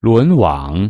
轮网